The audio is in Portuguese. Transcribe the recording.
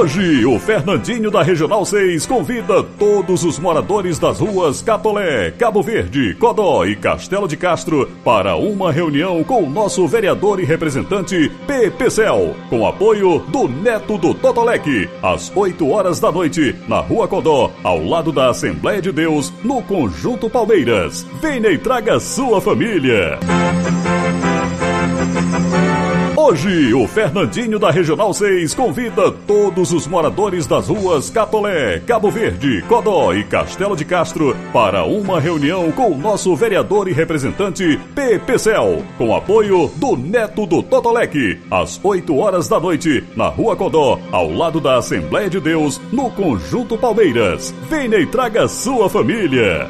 Hoje, o Fernandinho da Regional 6 convida todos os moradores das ruas Catolé, Cabo Verde, Codó e Castelo de Castro para uma reunião com o nosso vereador e representante PPCEL, com apoio do Neto do Totolec, às 8 horas da noite, na Rua Codó, ao lado da Assembleia de Deus, no Conjunto Palmeiras. Venha e traga sua família. Hoje, o Fernandinho da Regional 6 convida todos os moradores das ruas Catolé, Cabo Verde, Codó e Castelo de Castro para uma reunião com o nosso vereador e representante PPCEL, com apoio do Neto do Totolec, às 8 horas da noite, na Rua Codó, ao lado da Assembleia de Deus, no Conjunto Palmeiras. Venha e traga sua família.